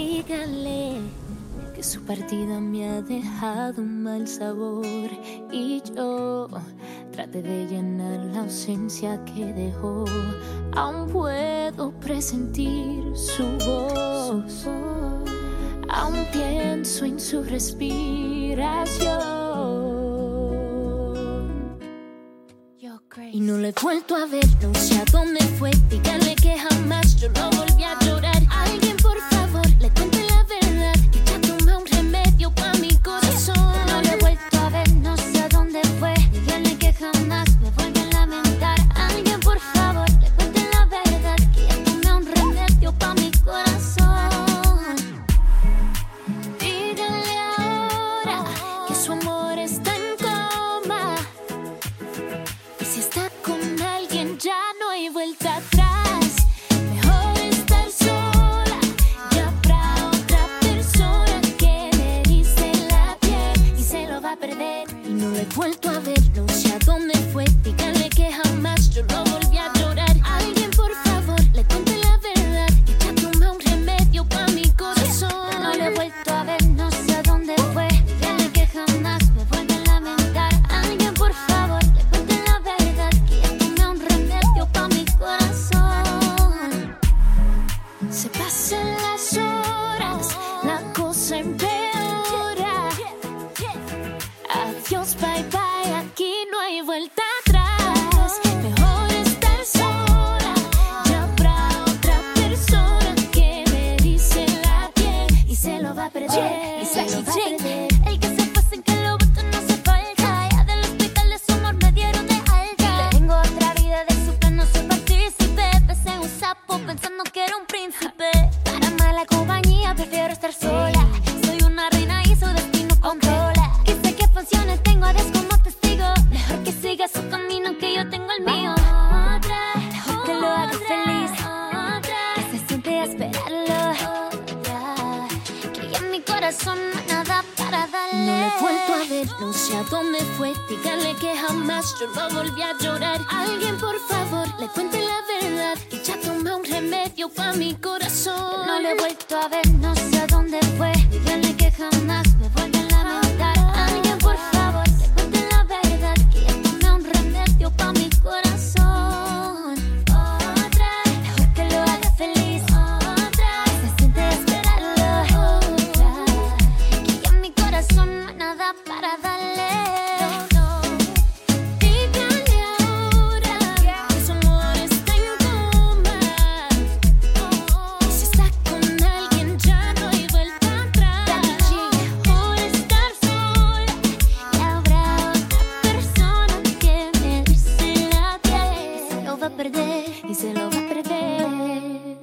Dígale que su partida me ha dejado un mal sabor y yo trate de llenar la ausencia que dejó. Aún puedo presentir su voz, aún pienso en su respiración. Y no le he vuelto a ver, no sé a dónde fue. Díganle que jamás yo no volví a llorar. Alguien, Y no lo he vuelto a ver, no sé a dónde fue. Díganle que jamás yo no volví a llorar. Bye bye, aquí no hay vuelta atrás. Mejor estar sola, ya habrá otra persona que me dice la piel y se lo va a perder. Y se lo va a perder. Camino que yo tengo el mío. Mejor que lo haga feliz. Que se siente a esperarlo. Que ya en mi corazón no nada para darle. No le he vuelto a ver, no sé a dónde fue. Díganle que jamás yo no volví a llorar. Alguien, por favor, le cuente la verdad. Que ya tomé un remedio para mi corazón. No lo he vuelto a ver, no sé a dónde fue. para darle. No, no. Díganle ahora que su amor está en coma. Oh. Si está con alguien ya no hay vuelta atrás. Por estar sola y habrá otra persona que me dice la piel. Se lo va a perder y se lo va a perder.